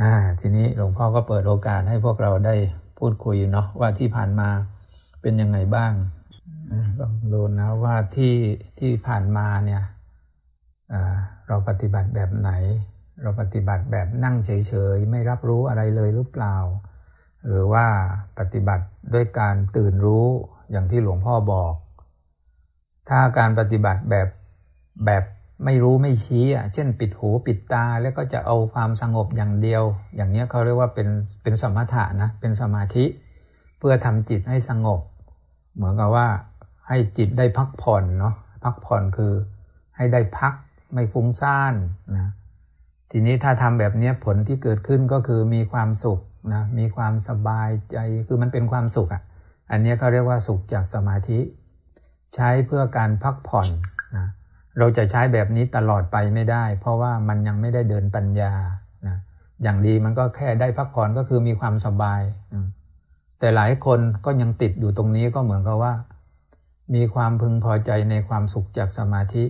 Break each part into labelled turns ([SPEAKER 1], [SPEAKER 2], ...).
[SPEAKER 1] อ่าทีนี้หลวงพ่อก็เปิดโอกาสให้พวกเราได้พูดคุยเนาะว่าที่ผ่านมาเป็นยังไงบ้างลองดูนะว่าที่ที่ผ่านมาเนี่ยเราปฏิบัติแบบไหน เราปฏิบัติแบบนั่งเฉยๆ ไม่รับรู้อะไรเลยหรือเปล่า หรือว่าปฏิบัติด้วยการตื่นรู้อย่างที่หลวงพ่อบอก ถ้าการปฏิบัติแบบแบบ ไม่รู้ไม่ชี้อะเช่นปิดหูปิดตาแล้วก็จะเอาความสงบอย่างเดียว อย่างนี้เขาเรียกว่าเป็นเป็นสมถะนะเป็นสมาธิ เพื่อทำจิตให้สงบ เหมือนกับว่าให้จิตได้พักผ่อนเนาะพักผ่อนคือให้ได้พักไม่ฟุ้งซ่านนะทีนี้ถ้าทำแบบนี้ผลที่เกิดขึ้นก็คือมีความสุขนะมีความสบายใจคือมันเป็นความสุขอะ่ะอันนี้เขาเรียกว่าสุขจากสมาธิ ใช้เพื่อการพักผ่อน เราจะใช้แบบนี้ตลอดไปไม่ได้ เพราะว่ามันยังไม่ได้เดินปัญญานะอย่างดีมันก็แค่ได้พักผ่อนก็คือมีความสบาย แต่หลายคนก็ยังติดอยู่ตรงนี้ก็เหมือนกับว่า มีความพึงพอใจในความสุขจากสมาธิ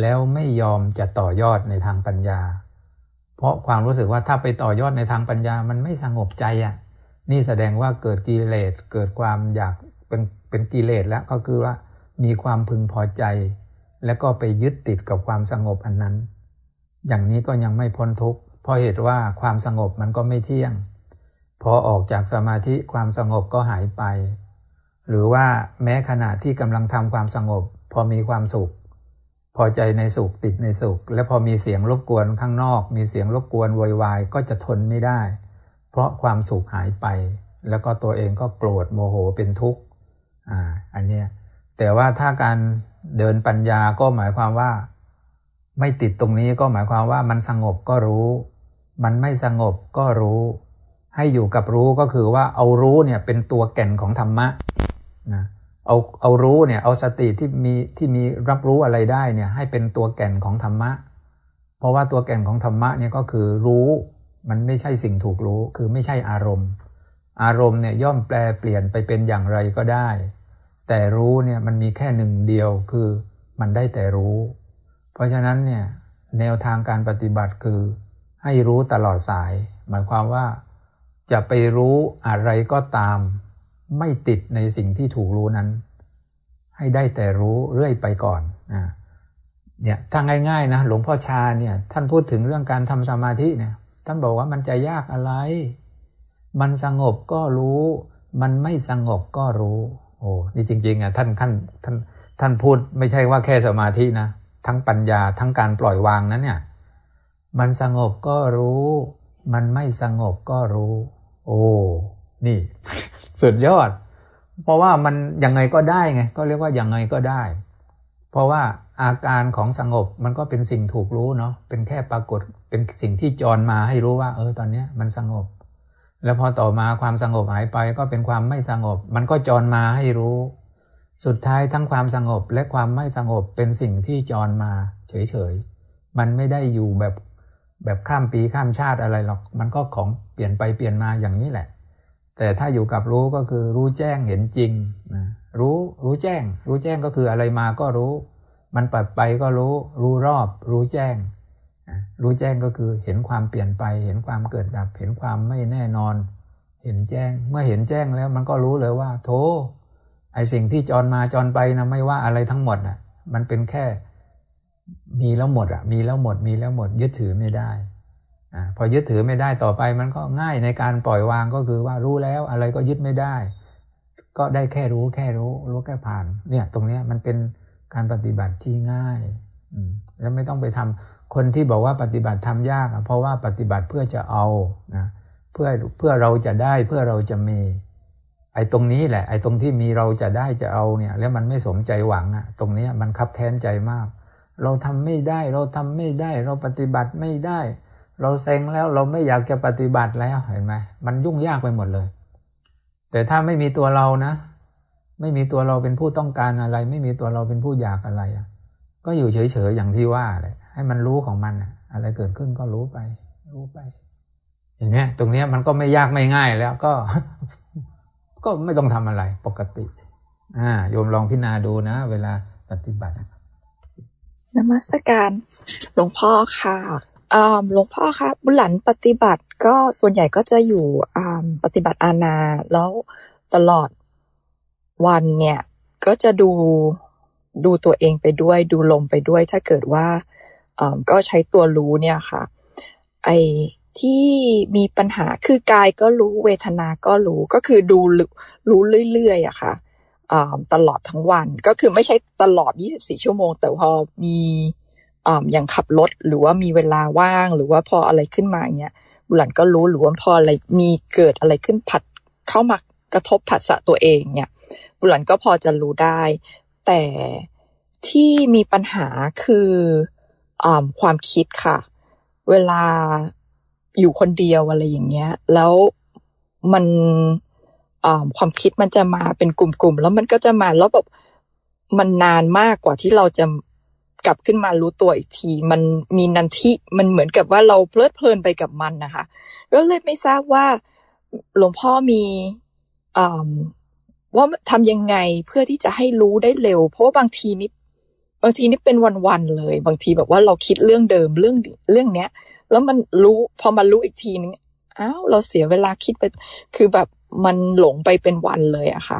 [SPEAKER 1] แล้วไม่ยอมจะต่อยอดในทางปัญญา เพราะความรู้สึกว่าถ้าไปต่อยอดในทางปัญญามันไม่สงบใจอะนี่แสดงว่าเกิดกิเลสเกิดความอยากเป็นเป็นกิเลสแล้วก็คือว่ามีความพึงพอใจ แล้วก็ไปยึดติดกับความสงบอันนั้น อย่างนี้ก็ยังไม่พ้นทุกข์เพราะเหตุว่าความสงบมันก็ไม่เที่ยง พอออกจากสมาธิความสงบก็หายไป หรือว่าแม้ขณะที่กำลังทำความสงบ พอมีความสุข พอใจในสุขติดในสุข และพอมีเสียงรบกวนข้างนอก มีเสียงรบกวนวอยวายก็จะทนไม่ได้ เพราะความสุขหายไป แล้วก็ตัวเองก็โกรธโมโหเป็นทุกข์อ่าอันนี้แต่ว่าถ้าการ เดินปัญญาก็หมายความว่า ไม่ติดตรงนี้ก็หมายความว่ามันสงบก็รู้ มันไม่สงบก็รู้ ให้อยู่กับรู้ก็คือว่าเอารู้เนี่ยเป็นตัวแก่นของธรรมะนะเอาเอารู้เนี่ยเอาสติที่มีที่มีรับรู้อะไรได้เนี่ยให้เป็นตัวแก่นของธรรมะ เพราะว่าตัวแก่นของธรรมะเนี่ยก็คือรู้มันไม่ใช่สิ่งถูกรู้คือไม่ใช่อารมณ์ อารมณ์เนี่ยย่อมแปลเปลี่ยนไปเป็นอย่างไรก็ได้ แต่รู้เนี่ยมันมีแค่หนึ่งเดียวคือมันได้แต่รู้ เพราะฉะนั้นเนี่ยแนวทางการปฏิบัติคือ ให้รู้ตลอดสาย หมายความว่า จะไปรู้อะไรก็ตาม ไม่ติดในสิ่งที่ถูกรู้นั้น ให้ได้แต่รู้เรื่อยไปก่อนนะเนี่ยถ้าง่ายๆนะหลวงพ่อชาเนี่ยท่านพูดถึงเรื่องการทำสมาธิเนี่ยท่านบอกว่ามันจะยากอะไร มันสงบก็รู้ มันไม่สงบก็รู้ โอ้นี่จริงๆอะท่านท่านท่านท่านพูดไม่ใช่ว่าแค่สมาธินะ ทั้งปัญญาทั้งการปล่อยวางนั้นเนี่ย มันสงบก็รู้ มันไม่สงบก็รู้ โอ้นี่ สุดยอด เพราะว่ามันยังไงก็ได้ไง ก็เรียกว่ายังไงก็ได้ เพราะว่าอาการของสงบมันก็เป็นสิ่งถูกรู้เนาะเป็นแค่ปรากฏเป็นสิ่งที่จรมาให้รู้ว่า เออตอนนี้มันสงบ แล้วพอต่อมาความสงบหายไปก็เป็นความไม่สงบ มันก็จรมาให้รู้ สุดท้ายทั้งความสงบและความไม่สงบเป็นสิ่งที่จรมาเฉยๆ มันไม่ได้อยู่แบบแบบข้ามปีข้ามชาติอะไรหรอก มันก็ของเปลี่ยนไปเปลี่ยนมาอย่างนี้แหละ แต่ถ้าอยู่กับรู้ก็คือรู้แจ้งเห็นจริงนะรู้รู้แจ้ง รู้แจ้งก็คืออะไรมาก็รู้ มันปัดไปก็รู้ รู้รอบ รู้แจ้ง รู้แจ้งก็คือเห็นความเปลี่ยนไป เห็นความเกิดดับ เห็นความไม่แน่นอน เห็นแจ้ง เมื่อเห็นแจ้งแล้วมันก็รู้เลยว่า โธไอสิ่งที่จรมาจรไปนะไม่ว่าอะไรทั้งหมดอะมันเป็นแค่มีแล้วหมดอะ มีแล้วหมด มีแล้วหมด ยึดถือไม่ได้อ่าพอยึดถือไม่ได้ต่อไปมันก็ง่ายในการปล่อยวางก็คือว่ารู้แล้วอะไรก็ยึดไม่ได้ ก็ได้แค่รู้แค่รู้ รู้แค่ผ่าน เนี่ยตรงเนี้ยมันเป็นการปฏิบัติที่ง่าย แล้วไม่ต้องไปทำคนที่บอกว่าปฏิบัติทำยากเพราะว่าปฏิบัติเพื่อจะเอานะเพื่อเพื่อเราจะได้เพื่อเราจะมี ไอ้ตรงนี้แหละ ไอ้ตรงที่มีเราจะได้จะเอาเนี่ย แล้วมันไม่สมใจหวังอะตรงนี้มันคับแค้นใจมาก เราทำไม่ได้เราทำไม่ได้ เราปฏิบัติไม่ได้ เราเซ็งแล้วเราไม่อยากจะปฏิบัติแล้วเห็นไหมมันยุ่งยากไปหมดเลย แต่ถ้าไม่มีตัวเรานะ ไม่มีตัวเราเป็นผู้ต้องการอะไร ไม่มีตัวเราเป็นผู้อยากอะไรอะ ก็อยู่เฉยๆอย่างที่ว่าเลยให้มันรู้ของมันอะไรเกิดขึ้นก็รู้ไป รู้ไป เห็นไหมตรงนี้มันก็ไม่ยากไม่ง่ายแล้วก็ ก็ไม่ต้องทำอะไรปกติอ่าโยมลองพิจารณาดูนะ เวลาปฏิบัติ
[SPEAKER 2] นมัสการหลวงพ่อค่ะหลวงพ่อคะบุญหลันปฏิบัติก็ส่วนใหญ่ก็จะอยู่ปฏิบัติอาณาแล้วตลอดวันเนี่ย ก็จะดู ดูตัวเองไปด้วย ดูลมไปด้วย ถ้าเกิดว่าก็ใช้ตัวรู้เนี่ยค่ะ ไอที่มีปัญหาคือกายก็รู้เวทนาก็รู้ก็คือดูรู้เรื่อยๆอะค่ะตลอดทั้งวันก็คือไม่ใช่ตลอด 24 ชั่วโมง แต่พอมีอย่างขับรถหรือว่ามีเวลาว่างหรือว่าพออะไรขึ้นมาเนี้ยบุหลันก็รู้หรือว่าพออะไรมีเกิดอะไรขึ้นผัดเข้ามากระทบผัสสะตัวเองเนี่ยบุหลันก็พอจะรู้ได้ แต่ที่มีปัญหาคืออความคิดค่ะ เวลาอยู่คนเดียวอะไรอย่างเงี้ย แล้วมันความคิดมันจะมาเป็นกลุ่มๆ แล้วมันก็จะมาแล้วแบบมันนานมากกว่าที่เราจะกลับขึ้นมารู้ตัวอีกที มันมีนันทิมันเหมือนกับว่าเราเพลิดเพลินไปกับมันนะคะก็เลยไม่ทราบว่าหลวงพ่อมี ว่าทำยังไงเพื่อที่จะให้รู้ได้เร็ว เพราะว่าบางทีนี่บางทีนี่เป็นวันๆเลย บางทีแบบว่าเราคิดเรื่องเดิมเรื่องเรื่องเนี้ย แล้วมันรู้พอมารู้อีกทีนึงอ้าวเราเสียเวลาคิดไปคือแบบมันหลงไปเป็นวันเลยอะค่ะ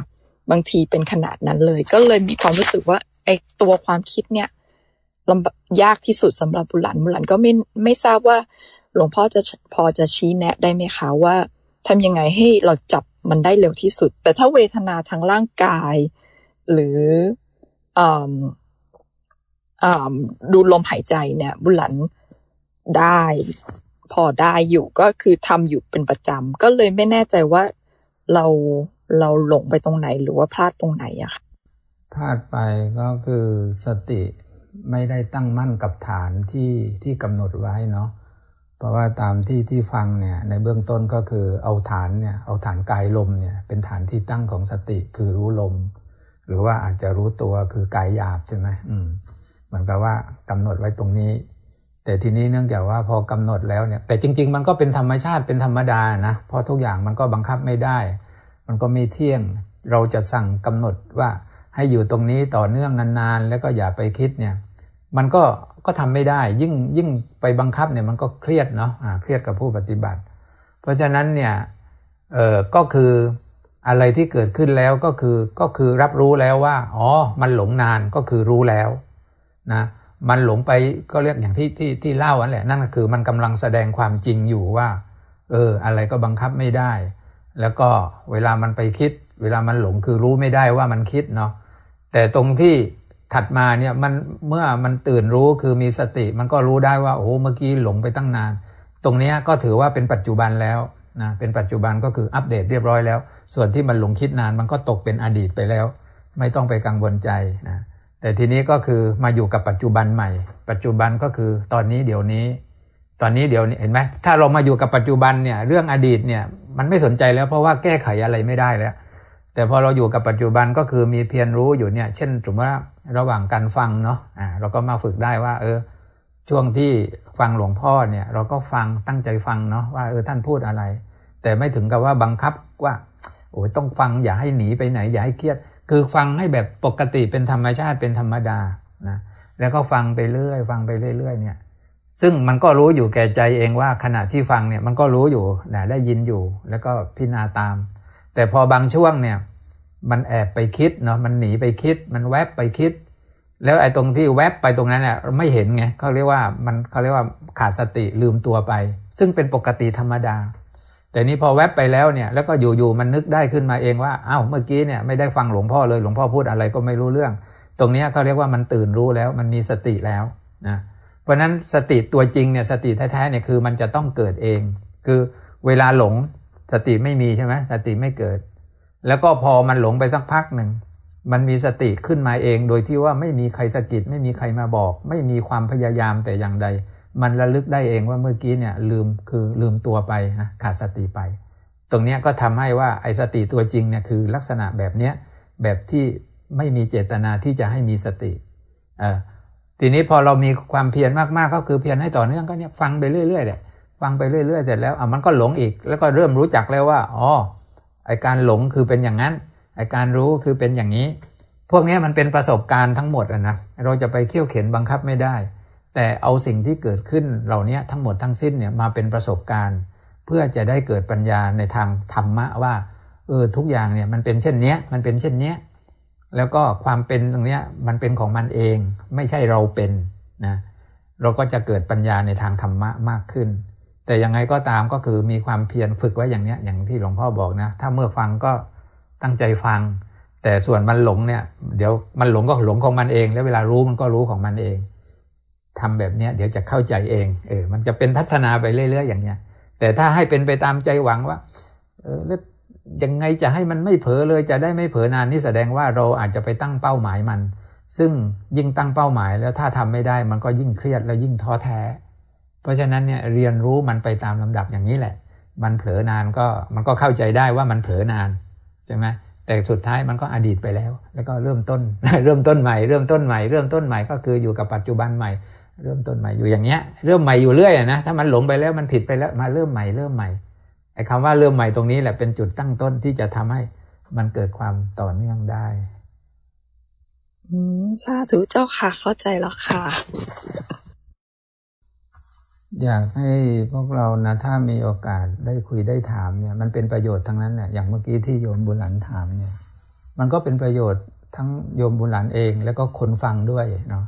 [SPEAKER 2] บางทีเป็นขนาดนั้นเลย ก็เลยมีความรู้สึกว่าไอ้ตัวความคิดเนี่ยลำยากที่สุดสำหรับบุหลันบุหลันก็ไม่ไม่ทราบว่า หลวงพ่อจะพอจะชี้แนะได้ไหมคะว่าทำยังไงให้เราจับ มันได้เร็วที่สุด แต่ถ้าเวทนาทางร่างกาย หรืออดูลมหายใจเนี่ย บุหลันได้พอได้อยู่ก็คือทำอยู่เป็นประจำก็เลยไม่แน่ใจว่าเราเราหลงไปตรงไหนหรือว่าพลาดตรงไหนอะค่ะ
[SPEAKER 1] พลาดไปก็คือสติไม่ได้ตั้งมั่นกับฐานที่ที่กำหนดไว้เนาะ เพราะว่าตามที่ที่ฟังเนี่ยในเบื้องต้นก็คือเอาฐานเนี่ยเอาฐานกายลมเนี่ยเป็นฐานที่ตั้งของสติคือรู้ลม หรือว่าอาจจะรู้ตัวคือกายหยาบใช่ไหมอืมเหมือนกับว่ากำหนดไว้ตรงนี้ แต่ทีนี้เนื่องจากว่าพอกำหนดแล้วเนี่ยแต่จริง ๆ มันก็เป็นธรรมชาติเป็นธรรมดานะเพราะทุกอย่างมันก็บังคับไม่ได้ มันก็ไม่เที่ยงเราจะสั่งกำหนดว่าให้อยู่ตรงนี้ต่อเนื่องนานๆ แล้วก็อย่าไปคิดเนี่ย มันก็ก็ทำไม่ได้ ยิ่งยิ่งไปบังคับเนี่ยมันก็เครียดเนาะะเครียดกับผู้ปฏิบัติ เพราะฉะนั้นเนี่ยเออก็คืออะไรที่เกิดขึ้นแล้วก็คือก็คือรับรู้แล้วว่าอ๋อมันหลงนานก็คือรู้แล้วนะมันหลงไปก็เรียกอย่างที่ที่ที่เล่าอันแหละนั่นก็คือมันกำลังแสดงความจริงอยู่ว่าเอออะไรก็บังคับไม่ได้ แล้วก็เวลามันไปคิด เวลามันหลงคือรู้ไม่ได้ว่ามันคิดเนาะแต่ตรงที่ ถัดมาเนี่ยมันเมื่อมันตื่นรู้คือมีสติ มันก็รู้ได้ว่าโอ้เมื่อกี้หลงไปตั้งนาน ตรงนี้ก็ถือว่าเป็นปัจจุบันแล้วนะเป็นปัจจุบันก็คืออัปเดตเรียบร้อยแล้ว ส่วนที่มันหลงคิดนานมันก็ตกเป็นอดีตไปแล้ว ไม่ต้องไปกังวลใจนะแต่ทีนี้ก็คือมาอยู่กับปัจจุบันใหม่ ปัจจุบันก็คือตอนนี้เดี๋ยวนี้ ตอนนี้เดี๋ยวนี้เห็นไหมถ้าเรามาอยู่กับปัจจุบันเนี่ยเรื่องอดีตเนี่ยมันไม่สนใจแล้วเพราะว่าแก้ไขอะไรไม่ได้แล้ว แต่พอเราอยู่กับปัจจุบันก็คือมีเพียรรู้อยู่เนี่ยเช่นสมมติว่าระหว่างการฟังเนาะอ่าเราก็มาฝึกได้ว่า เออ ช่วงที่ฟังหลวงพ่อเนี่ย เราก็ฟังตั้งใจฟังเนาะว่าเออท่านพูดอะไร แต่ไม่ถึงกับว่าบังคับว่าโอ้ยต้องฟังอย่าให้หนีไปไหน อย่าให้เครียด คือฟังให้แบบปกติเป็นธรรมชาติเป็นธรรมดานะแล้วก็ฟังไปเรื่อย ฟังไปเรื่อย ๆ เนี่ย ซึ่งมันก็รู้อยู่แก่ใจเองว่าขณะที่ฟังเนี่ยมันก็รู้อยู่นะได้ยินอยู่ แล้วก็พิจารณาตาม แต่พอบางช่วงเนี่ย มันแอบไปคิดเนาะมันหนีไปคิด มันแวบไปคิด แล้วไอ้ตรงที่แวบไปตรงนั้นเนี่ยไม่เห็นไงเขาเรียกว่ามันเขาเรียกว่าขาดสติลืมตัวไป ซึ่งเป็นปกติธรรมดา แต่นี้พอแวบไปแล้วเนี่ย แล้วก็อยู่ๆมันนึกได้ขึ้นมาเองว่าอ้าวเมื่อกี้เนี่ยไม่ได้ฟังหลวงพ่อเลยหลวงพ่อพูดอะไรก็ไม่รู้เรื่อง ตรงนี้เขาเรียกว่ามันตื่นรู้แล้วมันมีสติแล้วนะเพราะนั้นสติตัวจริงเนี่ยสติแท้ๆเนี่ยคือมันจะต้องเกิดเอง คือเวลาหลง สติไม่มีใช่ไหมสติไม่เกิด แล้วก็พอมันหลงไปสักพักหนึ่งมันมีสติขึ้นมาเอง โดยที่ว่าไม่มีใครสะกิดไม่มีใครมาบอก ไม่มีความพยายามแต่อย่างใด มันระลึกได้เองว่าเมื่อกี้เนี่ยลืมคือลืมตัวไปนะขาดสติไป ตรงนี้ก็ทำให้ว่าไอ้สติตัวจริงเนี่ยคือลักษณะแบบเนี้ยแบบที่ไม่มีเจตนาที่จะให้มีสติเออทีนี้พอเรามีความเพียรมากๆก็คือเพียรให้ต่อเนื่องก็เนี่ยฟังไปเรื่อยๆแหละ ฟังไปเรื่อยๆเสร็จแล้วอะมันก็หลงอีก แล้วก็เริ่มรู้จักแล้วว่าอ๋อไอการหลงคือเป็นอย่างนั้นไอการรู้คือเป็นอย่างนี้ พวกนี้มันเป็นประสบการณ์ทั้งหมดอะนะเราจะไปเขี่ยวเข็นบังคับไม่ได้แแต่เอาสิ่งที่เกิดขึ้นเหล่านี้ทั้งหมดทั้งสิ้นเนี่ยมาเป็นประสบการณ์ เพื่อจะได้เกิดปัญญาในทางธรรมะว่าเออทุกอย่างเนี่ยมันเป็นเช่นเนี้ยมันเป็นเช่นเนี้ยแล้วก็ความเป็นตรงเนี้ยมันเป็นของมันเอง ไม่ใช่เราเป็นนะเราก็จะเกิดปัญญาในทางธรรมะมากขึ้น แต่ยังไงก็ตามก็คือมีความเพียรฝึกไว้อย่างเนี้ยอย่างที่หลวงพ่อบอกนะ ถ้าเมื่อฟังก็ตั้งใจฟัง แต่ส่วนมันหลงเนี่ย เดี๋ยวมันหลงก็หลงของมันเอง แล้วเวลารู้มันก็รู้ของมันเองทำแบบเนี้ยเดี๋ยวจะเข้าใจเองเออมันจะเป็นพัฒนาไปเรื่อย ๆ อย่างเนี้ยแต่ถ้าให้เป็นไปตามใจหวังว่าเออแล้วยังไงจะให้มันไม่เผลอเลยจะได้ไม่เผลอนานนี่แสดงว่าเราอาจจะไปตั้งเป้าหมายมัน ซึ่งยิ่งตั้งเป้าหมายแล้วถ้าทำไม่ได้มันก็ยิ่งเครียดแล้วยิ่งท้อแท้ เพราะฉะนั้นเนี่ยเรียนรู้มันไปตามลำดับอย่างนี้แหละ มันเผลอนานก็มันก็เข้าใจได้ว่ามันเผลอนานใช่ไหมแต่สุดท้ายมันก็อดีตไปแล้ว แล้วก็เริ่มต้น เริ่มต้นใหม่ เริ่มต้นใหม่ เริ่มต้นใหม่ก็คืออยู่กับปัจจุบันใหม่ เริ่มต้นใหม่อยู่อย่างเงี้ย เริ่มใหม่อยู่เรื่อยนะ ถ้ามันหลงไปแล้วมันผิดไปแล้วมาเริ่มใหม่เริ่มใหม่ ไอ้คำว่าเริ่มใหม่ตรงนี้แหละเป็นจุดตั้งต้นที่จะทำให้มันเกิดความต่อเนื่องได้
[SPEAKER 2] อืมสาธุเจ้าค่ะ เข้าใจแล้วค่ะ
[SPEAKER 1] อยากให้พวกเรานะถ้ามีโอกาสได้คุยได้ถามเนี่ย มันเป็นประโยชน์ทั้งนั้นเนี่ยอย่างเมื่อกี้ที่โยมบุญหลันถามเนี่ย มันก็เป็นประโยชน์ทั้งโยมบุญหลันเอง แล้วก็คนฟังด้วยเนาะ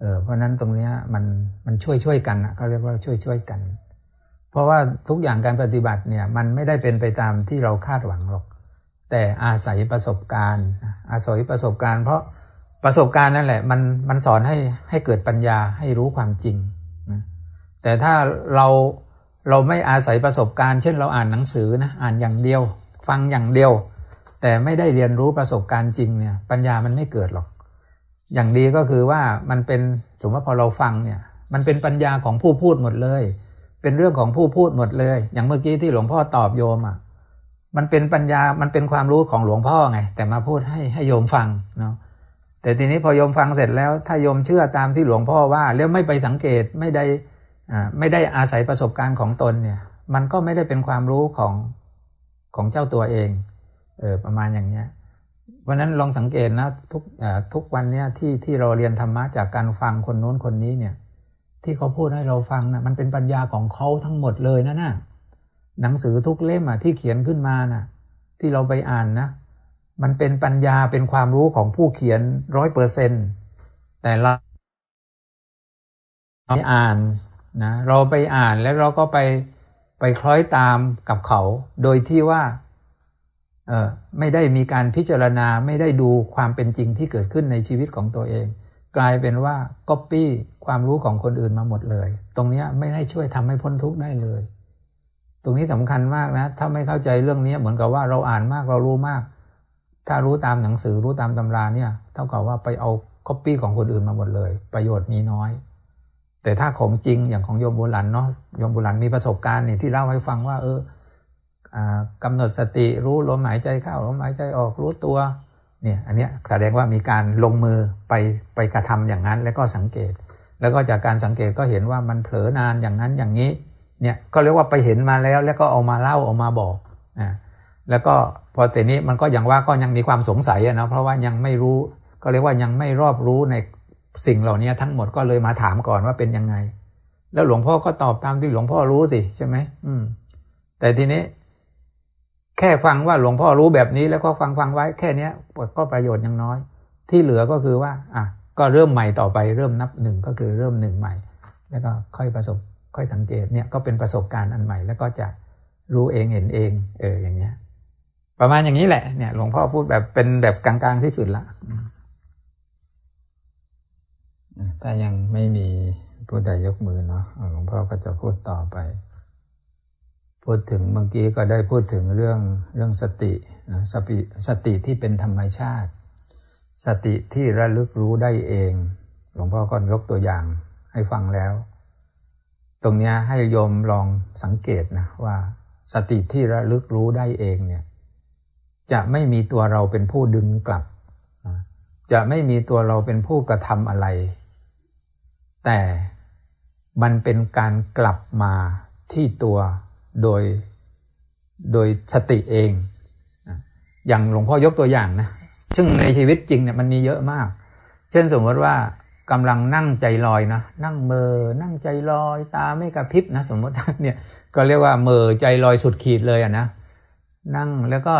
[SPEAKER 1] เออเพราะนั้นตรงเนี้ยมันมันช่วยช่วยกันนะเขาเรียกว่าช่วยช่วยกัน เพราะว่าทุกอย่างการปฏิบัติเนี่ยมันไม่ได้เป็นไปตามที่เราคาดหวังหรอก แต่อาศัยประสบการณ์ อาศัยประสบการณ์ เพราะประสบการณ์นั่นแหละมันมันสอนให้ให้เกิดปัญญาให้รู้ความจริง แต่ถ้าเราเราไม่อาศัยประสบการณ์ เช่นเราอ่านหนังสือนะอ่านอย่างเดียว ฟังอย่างเดียว แต่ไม่ได้เรียนรู้ประสบการณ์จริงเนี่ยปัญญามันไม่เกิดหรอก อย่างดีก็คือว่ามันเป็นสมมติว่าพอเราฟังเนี่ยมันเป็นปัญญาของผู้พูดหมดเลย เป็นเรื่องของผู้พูดหมดเลย อย่างเมื่อกี้ที่หลวงพ่อตอบโยมอะมันเป็นปัญญา มันเป็นความรู้ของหลวงพ่อไง แต่มาพูดให้ให้โยมฟังเนาะ แต่ทีนี้พอโยมฟังเสร็จแล้ว ถ้าโยมเชื่อตามที่หลวงพ่อว่า แล้วไม่ไปสังเกตไม่ได้ ไม่ได้อาศัยประสบการณ์ของตนเนี่ย มันก็ไม่ได้เป็นความรู้ของของเจ้าตัวเอง เออประมาณอย่างเนี้ยเพราะนั้นลองสังเกตนะทุกทุกวันเนี้ยที่ที่เราเรียนธรรมะจากการฟังคนโน้นคนนี้เนี่ย ที่เขาพูดให้เราฟังนะมันเป็นปัญญาของเขาทั้งหมดเลยนะนะ่ะหนังสือทุกเล่มอะที่เขียนขึ้นมานะ่ะ ที่เราไปอ่านนะ มันเป็นปัญญาเป็นความรู้ของผู้เขียนร้อยเปอร์เซ็นแต่เราไปอ่าน นะเราไปอ่านแล้วเราก็ไปไปคล้อยตามกับเขา โดยที่ว่าเออไม่ได้มีการพิจารณาไม่ได้ดูความเป็นจริงที่เกิดขึ้นในชีวิตของตัวเอง กลายเป็นว่าก๊อปปี้ความรู้ของคนอื่นมาหมดเลย ตรงนี้ไม่ได้ช่วยทำให้พ้นทุกข์ได้เลย ตรงนี้สำคัญมากนะ ถ้าไม่เข้าใจเรื่องนี้เหมือนกับว่าเราอ่านมากเรารู้มาก ถ้ารู้ตามหนังสือรู้ตามตำราเนี่ย เท่ากับว่าไปเอาก๊อปปี้ของคนอื่นมาหมดเลย ประโยชน์มีน้อย แต่ถ้าของจริงอย่างของโยมบุรันเนาะโยมบุรันมีประสบการณ์นี่ที่เล่าให้ฟังว่า เออกำหนดสติรู้ลมหายใจเข้าลมหายใจออกรู้ตัวเนี่ยอันเนี้ยแสดงว่ามีการลงมือไปไปกระทำอย่างนั้นแล้วก็สังเกต แล้วก็จากการสังเกตก็เห็นว่ามันเผลอนานอย่างนั้นอย่างนี้เนี่ยก็เรียกว่าไปเห็นมาแล้วแล้วก็เอามาเล่าเอามาบอกอ่าแล้วก็พอแต่นี้มันก็อย่างว่าก็ยังมีความสงสัยนะเพราะว่ายังไม่รู้ ก็เรียกว่ายังไม่รอบรู้ใน สิ่งเหล่านี้ทั้งหมดก็เลยมาถามก่อนว่าเป็นยังไง แล้วหลวงพ่อก็ตอบตามที่หลวงพ่อรู้สิใช่ไหมอืม แต่ทีนี้ แค่ฟังว่าหลวงพ่อรู้แบบนี้ แล้วก็ฟังฟังไว้ แค่เนี้ยก็ประโยชน์ยังน้อย ที่เหลือก็คือว่า อะก็เริ่มใหม่ต่อไปเริ่มนับหนึ่งก็คือเริ่มหนึ่งใหม่ แล้วก็ค่อยประสบ ค่อยสังเกตเนี่ยก็เป็นประสบการณ์อันใหม่ แล้วก็จะรู้เองเห็นเอง เอออย่างเงี้ย ประมาณอย่างนี้แหละเนี่ย หลวงพ่อพูดแบบเป็นแบบกลางๆที่สุดละ ถ้ายังไม่มีผู้ใดยกมือเนาะหลวงพ่อก็จะพูดต่อไป พูดถึงเมื่อกี้ก็ได้พูดถึงเรื่องเรื่องสตินะสติสติที่เป็นธรรมชาติ สติที่ระลึกรู้ได้เอง หลวงพ่อก็ยกตัวอย่างให้ฟังแล้ว ตรงนี้ให้โยมลองสังเกตนะว่า สติที่ระลึกรู้ได้เองเนี่ยจะไม่มีตัวเราเป็นผู้ดึงกลับ จะไม่มีตัวเราเป็นผู้กระทำอะไร แต่มันเป็นการกลับมาที่ตัวโดยโดยสติเอง อย่างหลวงพ่อยกตัวอย่างนะ ซึ่งในชีวิตจริงเนี่ยมันมีเยอะมาก เช่นสมมติว่ากำลังนั่งใจลอยนะ นั่งเมอนั่งใจลอย ตาไม่กระพริบนะสมมติเนี่ยก็เรียกว่าเมอใจลอยสุดขีดเลยอะนะ นั่งแล้วก็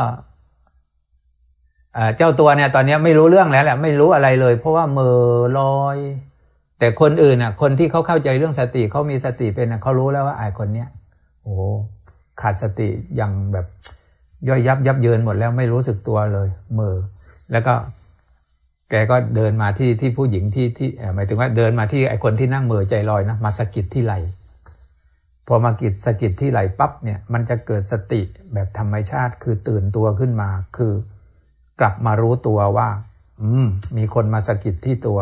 [SPEAKER 1] เจ้าตัวเนี่ยตอนนี้ไม่รู้เรื่องแล้วแหละไม่รู้อะไรเลย เพราะว่าเมอลอย แต่คนอื่นอะ คนที่เขาเข้าใจเรื่องสติเขามีสติเป็นเขารู้แล้วว่าไอ้คนเนี้ยโอ้ขาดสติอย่างแบบย่อยยับยับเยินหมดแล้วไม่รู้สึกตัวเลยเมอแล้วก็แกก็เดินมาที่ที่ผู้หญิงที่ที่หมายถึงว่าเดินมาที่ไอ้คนที่นั่งเมอใจลอยนะมาสะกิดที่ไหลพอมากิดสะกิดที่ไหลปั๊บเนี่ยมันจะเกิดสติแบบธรรมชาติคือตื่นตัวขึ้นมา คือกลับมารู้ตัวว่า อืม มีคนมาสะกิดที่ตัว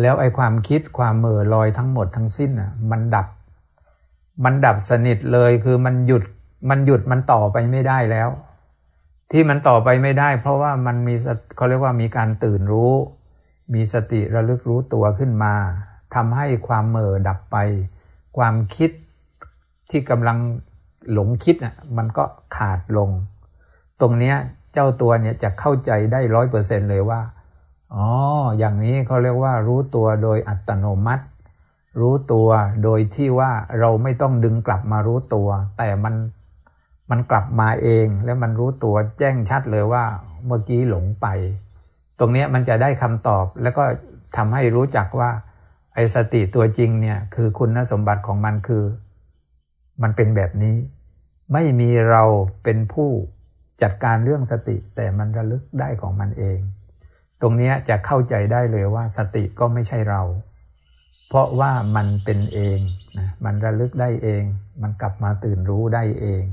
[SPEAKER 1] แล้วไอ้ความคิดความเมื่อลอยทั้งหมดทั้งสิ้นอะมันดับ มันดับสนิทเลยคือมันหยุดมันหยุดมันต่อไปไม่ได้แล้ว ที่มันต่อไปไม่ได้ เพราะว่ามันมีเขาเรียกว่ามีการตื่นรู้ มีสติระลึกรู้ตัวขึ้นมาทำให้ความเมื่อดับไป ความคิดที่กำลังหลงคิดอะมันก็ขาดลง ตรงเนี้ยเจ้าตัวเนี่ยจะเข้าใจได้ร้อยเปอร์เซ็นเลยว่า อ๋อ อย่างนี้เขาเรียกว่ารู้ตัวโดยอัตโนมัติ รู้ตัวโดยที่ว่าเราไม่ต้องดึงกลับมารู้ตัว แต่มันมันกลับมาเอง แล้วมันรู้ตัวแจ้งชัดเลยว่าเมื่อกี้หลงไป ตรงนี้มันจะได้คำตอบแล้วก็ทำให้รู้จักว่าไอ้สติตัวจริงเนี่ยคือคุณสมบัติของมันคือ มันเป็นแบบนี้ ไม่มีเราเป็นผู้จัดการเรื่องสติแต่มันระลึกได้ของมันเอง ตรงนี้จะเข้าใจได้เลยว่าสติก็ไม่ใช่เรา เพราะว่ามันเป็นเองนะมันระลึกได้เอง มันกลับมาตื่นรู้ได้เอง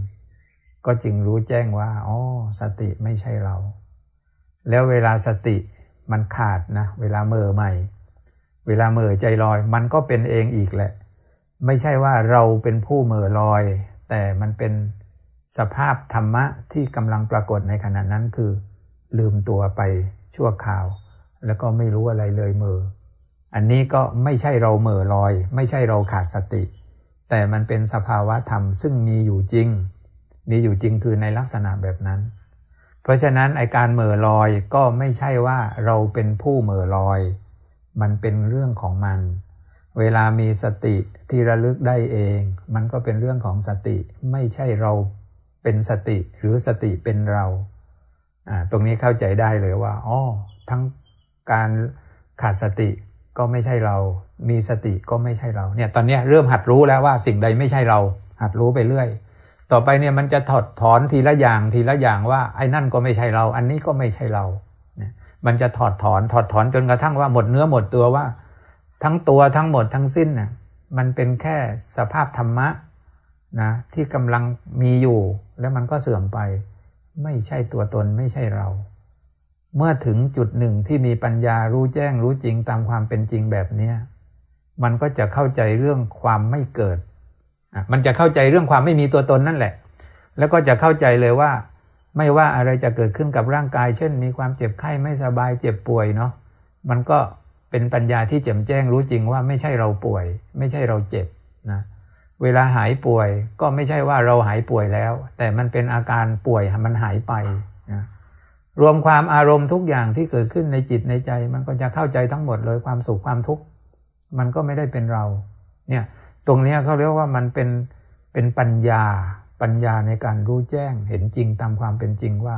[SPEAKER 1] ก็จึงรู้แจ้งว่าอ๋อสติไม่ใช่เรา แล้วเวลาสติมันขาดนะเวลาเมื่อใหม่ เวลาเมื่อใจลอย มันก็เป็นเองอีกแหละ ไม่ใช่ว่าเราเป็นผู้เมื่อลอย แต่มันเป็นสภาพธรรมะที่กำลังปรากฏในขณะนั้นคือ ลืมตัวไป ชั่วคราว แล้วก็ไม่รู้อะไรเลยเมออันนี้ก็ไม่ใช่เราเมอลอย ไม่ใช่เราขาดสติ แต่มันเป็นสภาวะธรรมซึ่งมีอยู่จริง มีอยู่จริงคือในลักษณะแบบนั้น เพราะฉะนั้นไอการเมอลอยก็ไม่ใช่ว่าเราเป็นผู้เมอลอย มันเป็นเรื่องของมัน เวลามีสติที่ระลึกได้เอง มันก็เป็นเรื่องของสติ ไม่ใช่เราเป็นสติหรือสติเป็นเรา ตรงนี้เข้าใจได้เลยว่าอ๋อทั้งการขาดสติก็ไม่ใช่เรา มีสติก็ไม่ใช่เราเนี่ยตอนนี้เริ่มหัดรู้แล้วว่าสิ่งใดไม่ใช่เรา หัดรู้ไปเรื่อย ต่อไปเนี่ยมันจะถอดถอนทีละอย่างทีละอย่างว่าไอ้นั่นก็ไม่ใช่เรา อันนี้ก็ไม่ใช่เราเนี่ยมันจะถอดถอนถอดถอนจนกระทั่งว่าหมดเนื้อหมดตัวว่า ทั้งตัวทั้งหมดทั้งสิ้นน่ะมันเป็นแค่สภาพธรรมะนะที่กำลังมีอยู่แล้วมันก็เสื่อมไป ไม่ใช่ตัวตนไม่ใช่เรา เมื่อถึงจุดหนึ่งที่มีปัญญารู้แจ้งรู้จริงตามความเป็นจริงแบบนี้มันก็จะเข้าใจเรื่องความไม่เกิด มันจะเข้าใจเรื่องความไม่มีตัวตนนั่นแหละ แล้วก็จะเข้าใจเลยว่า ไม่ว่าอะไรจะเกิดขึ้นกับร่างกาย เช่น มีความเจ็บไข้ไม่สบายเจ็บป่วยเนาะ มันก็เป็นปัญญาที่แจ่มแจ้งรู้จริงว่าไม่ใช่เราป่วย ไม่ใช่เราเจ็บนะ เวลาหายป่วยก็ไม่ใช่ว่าเราหายป่วยแล้ว แต่มันเป็นอาการป่วยมันหายไปนะรวมความอารมณ์ทุกอย่างที่เกิดขึ้นในจิตในใจ มันก็จะเข้าใจทั้งหมดเลยความสุขความทุกข์มันก็ไม่ได้เป็นเราเนี่ยตรงนี้เขาเรียกว่ามันเป็นเป็นปัญญาปัญญาในการรู้แจ้งเห็นจริงตามความเป็นจริงว่า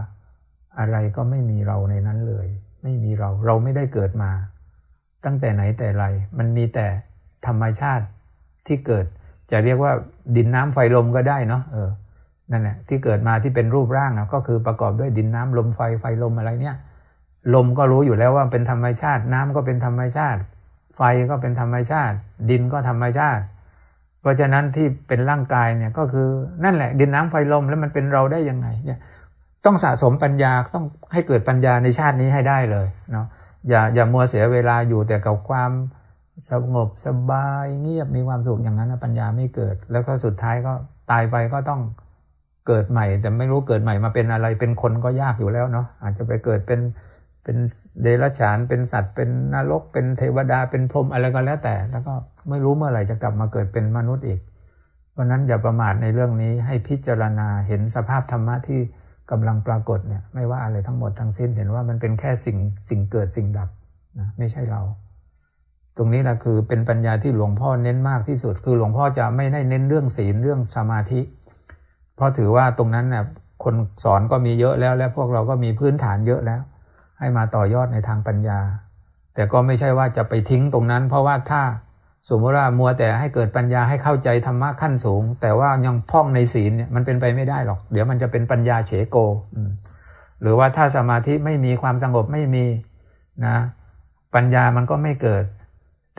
[SPEAKER 1] อะไรก็ไม่มีเราในนั้นเลย ไม่มีเราเราไม่ได้เกิดมา ตั้งแต่ไหนแต่ไร มันมีแต่ธรรมชาติที่เกิด จะเรียกว่าดินน้ำไฟลมก็ได้เนาะเออนั่นแหละที่เกิดมาที่เป็นรูปร่างก็คือประกอบด้วยดินน้ำลมไฟไฟลมอะไรเนี่ย ลมก็รู้อยู่แล้วว่าเป็นธรรมชาติ น้ำก็เป็นธรรมชาติ ไฟก็เป็นธรรมชาติ ดินก็ธรรมชาติ เพราะฉะนั้นที่เป็นร่างกายเนี่ยก็คือนั่นแหละ ดินน้ำไฟลมแล้วมันเป็นเราได้ยังไงเนี่ยต้องสะสมปัญญาต้องให้เกิดปัญญาในชาตินี้ให้ได้เลยเนาะอย่าอย่ามัวเสียเวลาอยู่แต่กับความ สงบสบายเงียบมีความสุขอย่างนั้นปัญญาไม่เกิด แล้วก็สุดท้ายก็ตายไปก็ต้องเกิดใหม่ แต่ไม่รู้เกิดใหม่มาเป็นอะไรเป็นคนก็ยากอยู่แล้วเนาะอาจจะไปเกิดเป็นเป็นเดรัจฉานเป็นสัตว์เป็นนรก เป็นเทวดาเป็นพรหมอะไรก็แล้วแต่ แล้วก็ไม่รู้เมื่อไหร่จะกลับมาเกิดเป็นมนุษย์อีก เพราะนั้นอย่าประมาทในเรื่องนี้ให้พิจารณาเห็นสภาพธรรมะที่กำลังปรากฏเนี่ยไม่ว่าอะไรทั้งหมดทั้งสิ้นเห็นว่ามันเป็นแค่สิ่งสิ่งเกิดสิ่งดับนะไม่ใช่เรา ตรงนี้แหละคือเป็นปัญญาที่หลวงพ่อเน้นมากที่สุด คือหลวงพ่อจะไม่ได้เน้นเรื่องศีลเรื่องสมาธิ เพราะถือว่าตรงนั้นเนี่ยคนสอนก็มีเยอะแล้ว และพวกเราก็มีพื้นฐานเยอะแล้ว ให้มาต่อยอดในทางปัญญา แต่ก็ไม่ใช่ว่าจะไปทิ้งตรงนั้น เพราะว่าถ้าสมมติว่ามัวแต่ให้เกิดปัญญาให้เข้าใจธรรมะขั้นสูง แต่ว่ายังพ่องในศีลเนี่ยมันเป็นไปไม่ได้หรอก เดี๋ยวมันจะเป็นปัญญาเฉโก หรือว่าถ้าสมาธิไม่มีความสงบไม่มีนะปัญญามันก็ไม่เกิด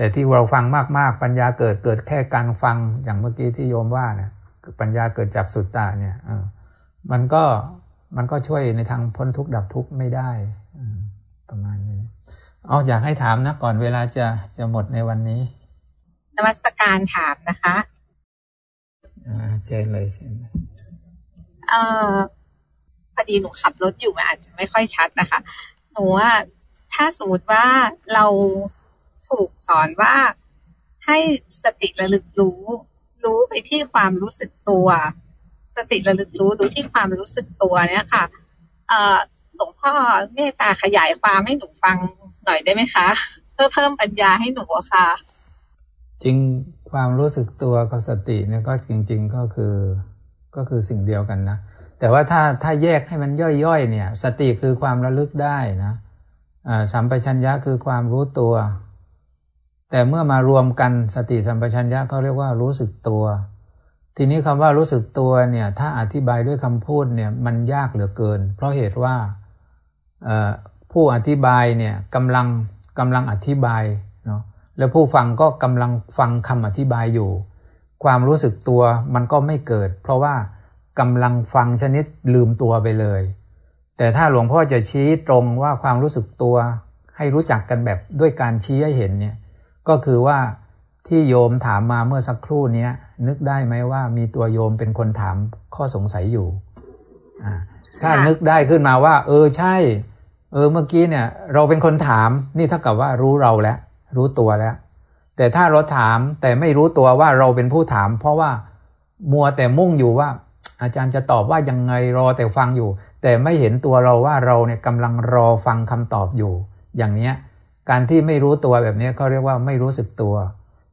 [SPEAKER 1] แต่ที่เราฟังมากๆ ปัญญาเกิดเกิดแค่การฟังอย่างเมื่อกี้ที่โยมว่าเนี่ยปัญญาเกิดจากสุตตะเนี่ยมันก็มันก็ช่วยในทางพ้นทุกข์ดับทุกข์ไม่ได้ประมาณนี้ เอาอยากให้ถามนะก่อนเวลาจะจะหมดในวันนี้
[SPEAKER 3] นวัตการถามนะคะ
[SPEAKER 1] อ่าเชิญเลยเชิญเลย
[SPEAKER 3] เอ่อพอดีหนูขับรถอยู่มันอาจจะไม่ค่อยชัดนะคะ หนูว่าถ้าสมมติว่าเรา ถูกสอนว่าให้สติระลึกรู้ รู้ไปที่ความรู้สึกตัว สติระลึกรู้รู้ที่ความรู้สึกตัวเนี่ยค่ะเอ่อหลวงพ่อเมตตาขยายความให้หนูฟังหน่อยได้ไหมคะ เพื่อเพิ่มปัญญาให้หนูค่ะ
[SPEAKER 1] จริงความรู้สึกตัวกับสติเนี่ยก็จริง ๆก็คือก็คือสิ่งเดียวกันนะแต่ว่าถ้าถ้าแยกให้มันย่อยๆเนี่ย สติคือความระลึกได้นะสัมปชัญญะคือความรู้ตัว แต่เมื่อมารวมกันสติสัมปชัญญะเขาเรียกว่ารู้สึกตัว ทีนี้คำว่ารู้สึกตัวเนี่ยถ้าอธิบายด้วยคำพูดเนี่ยมันยากเหลือเกิน เพราะเหตุว่าผู้อธิบายเนี่ยกำลังกำลังอธิบายเนาะแล้วผู้ฟังก็กำลังฟังคำอธิบายอยู่ ความรู้สึกตัวมันก็ไม่เกิด เพราะว่ากำลังฟังชนิดลืมตัวไปเลย แต่ถ้าหลวงพ่อจะชี้ตรงว่าความรู้สึกตัวให้รู้จักกันแบบด้วยการชี้ให้เห็นเนี่ย ก็คือว่าที่โยมถามมาเมื่อสักครู่นี้นึกได้ไหมว่ามีตัวโยมเป็นคนถามข้อสงสัยอยู่ถ้านึกได้ขึ้นมาว่า เออใช่ เออเมื่อกี้เนี่ย เราเป็นคนถามนี่เท่ากับว่ารู้เราแล้ว รู้ตัวแล้ว แต่ถ้าเราถามแต่ไม่รู้ตัวว่าเราเป็นผู้ถาม เพราะว่ามัวแต่มุ่งอยู่ว่า อาจารย์จะตอบว่ายังไงรอแต่ฟังอยู่ แต่ไม่เห็นตัวเราว่าเราเนี่ยกำลังรอฟังคำตอบอยู่ อย่างเนี้ย การที่ไม่รู้ตัวแบบนี้เขาเรียกว่าไม่รู้สึกตัว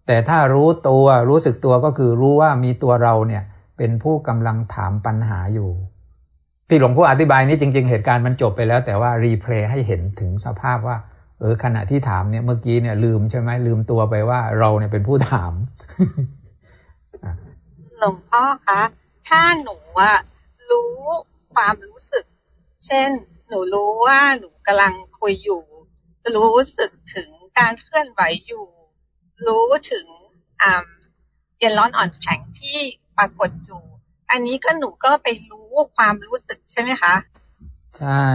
[SPEAKER 1] แต่ถ้ารู้ตัวรู้สึกตัวก็คือรู้ว่ามีตัวเราเนี่ยเป็นผู้กำลังถามปัญหาอยู่ ที่หลวงพ่ออธิบายนี้จริง ๆ เหตุการณ์มันจบไปแล้ว แต่ว่ารีเพลย์ให้เห็นถึงสภาพว่า เออขณะที่ถามเนี่ยเมื่อกี้เนี่ยลืมใช่ไหมลืมตัวไปว่าเราเนี่ยเป็นผู้ถาม
[SPEAKER 3] หลวงพ่อคะถ้าหนูอะรู้ความรู้สึก เช่น หนูรู้ว่าหนูกำลังคุยอยู่ รู้สึกถึงการเคลื่อนไหวอยู่ รู้ถึงอ่าเย็นร้อนอ่อนแข็งที่ปรากฏอยู่ อันนี้ก็หนูก็ไปรู้ความรู้สึกใช่ไหมคะ
[SPEAKER 1] ใช่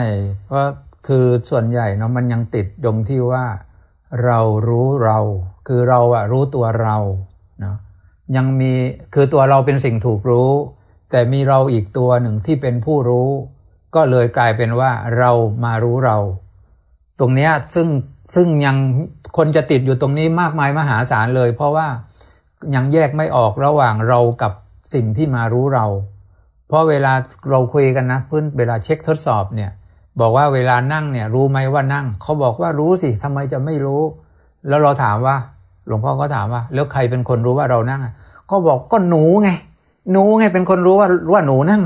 [SPEAKER 1] เพราะคือส่วนใหญ่เนาะมันยังติดตรงที่ว่า เรารู้เรา คือเราอะรู้ตัวเราเนาะยังมีคือตัวเราเป็นสิ่งถูกรู้ แต่มีเราอีกตัวหนึ่งที่เป็นผู้รู้ ก็เลยกลายเป็นว่าเรามารู้เรา ตรงเนี้ยซึ่งซึ่งยังคนจะติดอยู่ตรงนี้มากมายมหาศาลเลย เพราะว่ายังแยกไม่ออกระหว่างเรากับสิ่งที่มารู้เรา เพราะเวลาเราคุยกันนะเพื่อนเวลาเช็คทดสอบเนี่ย บอกว่าเวลานั่งเนี่ย รู้ไหมว่านั่ง เขาบอกว่ารู้สิทำไมจะไม่รู้ แล้วเราถามว่า หลวงพ่อก็ถามว่า แล้วใครเป็นคนรู้ว่าเรานั่งเขาบอกก็หนูไงหนูไงเป็นคนรู้ว่าว่าหนูนั่ง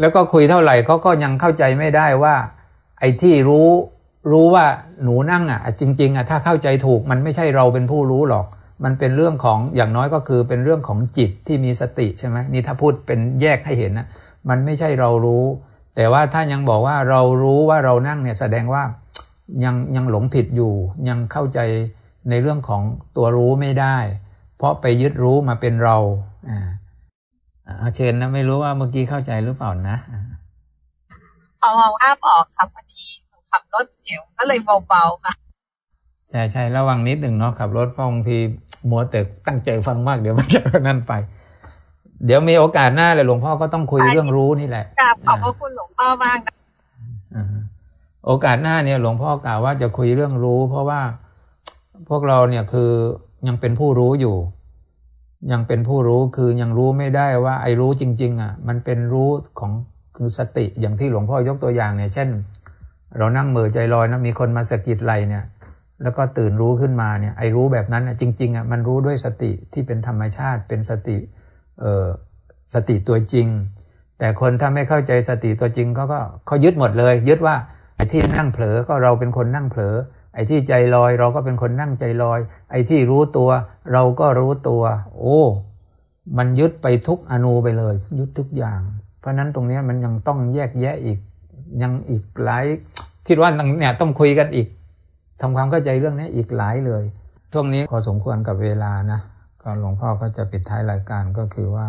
[SPEAKER 1] แล้วก็คุยเท่าไหร่เขาก็ยังเข้าใจไม่ได้ว่า ไอ้ที่รู้ รู้ว่าหนูนั่งอะ จริง ๆอะถ้าเข้าใจถูกมันไม่ใช่เราเป็นผู้รู้หรอก มันเป็นเรื่องของอย่างน้อยก็คือเป็นเรื่องของจิตที่มีสติใช่ไหมนี่ถ้าพูดเป็นแยกให้เห็นนะมันไม่ใช่เรารู้ แต่ว่าถ้ายังบอกว่าเรารู้ว่าเรานั่งเนี่ยแสดงว่ายังยังหลงผิดอยู่ ยังเข้าใจในเรื่องของตัวรู้ไม่ได้ เพราะไปยึดรู้มาเป็นเราอ่าเชนนะไม่รู้ว่าเมื่อกี้เข้าใจหรือเปล่านะ
[SPEAKER 3] พอมองภาพออกครับบางที ขับรถเสียวก็เลยเบาๆค่ะ
[SPEAKER 1] ใช่ใช่ระวังนิดหนึ่งเนาะขับรถเพราะบางทีมัวแต่ตั้งใจฟังมากเดี๋ยวมันจะนั่นไป เดี๋ยวมีโอกาสหน้าเลยหลวงพ่อก็ต้องคุยเรื่องรู้นี่แหละ
[SPEAKER 3] กราบขอบพระคุณหลวงพ่อมากนะ
[SPEAKER 1] โอกาสหน้าเนี่ยหลวงพ่อกล่าวว่าจะคุยเรื่องรู้ เพราะว่าพวกเราเนี่ยคือยังเป็นผู้รู้อยู่ ยังเป็นผู้รู้คือยังรู้ไม่ได้ว่าไอ้รู้จริง ๆ อะ มันเป็นรู้ของคือสติอย่างที่หลวงพ่อยกตัวอย่างเนี่ยเช่น เรานั่งเมือใจลอยนะมีคนมาสะกิดไหลเนี่ย แล้วก็ตื่นรู้ขึ้นมาเนี่ยไอ้รู้แบบนั้นจริงๆอะมันรู้ด้วยสติที่เป็นธรรมชาติเป็นสติเอ่อสติตัวจริง แต่คนถ้าไม่เข้าใจสติตัวจริงเขาก็เขายึดหมดเลย ยึดว่าไอ้ที่นั่งเผลอก็เราเป็นคนนั่งเผลอ ไอ้ที่ใจลอยเราก็เป็นคนนั่งใจลอย ไอ้ที่รู้ตัว เราก็รู้ตัว โอ้มันยึดไปทุกอนูไปเลย ยึดทุกอย่าง เพราะนั้นตรงนี้มันยังต้องแยกแยะอีก ยังอีกหลาย คิดว่าเนี่ยต้องคุยกันอีกทำความเข้าใจเรื่องนี้อีกหลายเลยช่วงนี้พอสมควรกับเวลานะก็หลวงพ่อก็จะปิดท้ายรายการก็คือว่า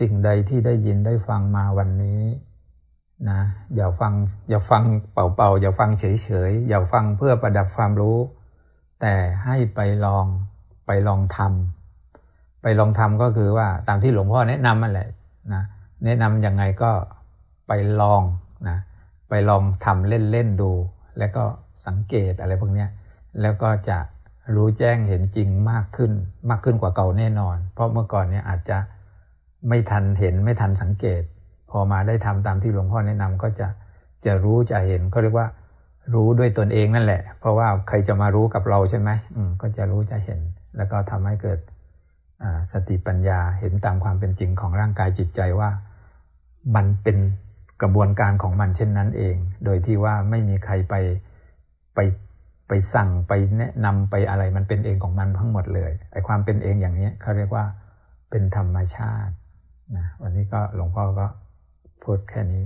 [SPEAKER 1] สิ่งใดที่ได้ยินได้ฟังมาวันนี้นะอย่าฟังอย่าฟังเป่าๆอย่าฟังเฉยๆอย่าฟังเพื่อประดับความรู้ แต่ให้ไปลองไปลองทำไปลองทำก็คือว่าตามที่หลวงพ่อแนะนำมันแหละนะแนะนำยังไงก็ไปลอง นะไปลองทำเล่น ๆ ดู แล้วก็สังเกตอะไรพวกนี้แล้วก็จะรู้แจ้งเห็นจริงมากขึ้นมากขึ้นกว่าเก่าแน่นอน เพราะเมื่อก่อนเนี่ยอาจจะไม่ทันเห็นไม่ทันสังเกต พอมาได้ทำตามที่หลวงพ่อแนะนำก็จะจะรู้จะเห็นเขาเรียกว่ารู้ด้วยตนเองนั่นแหละ เพราะว่าใครจะมารู้กับเราใช่ไหมมก็จะรู้จะเห็น แล้วก็ทำให้เกิดสติปัญญาเห็นตามความเป็นจริงของร่างกายจิตใจว่า มันเป็น กระบวนการของมันเช่นนั้นเอง โดยที่ว่าไม่มีใครไปไปไปสั่งไปแนะนำไปอะไรมันเป็นเองของมันทั้งหมดเลยไอ้ความเป็นเองอย่างนี้เขาเรียกว่าเป็นธรรมชาตินะวันนี้ก็หลวงพ่อก็พูดแค่นี้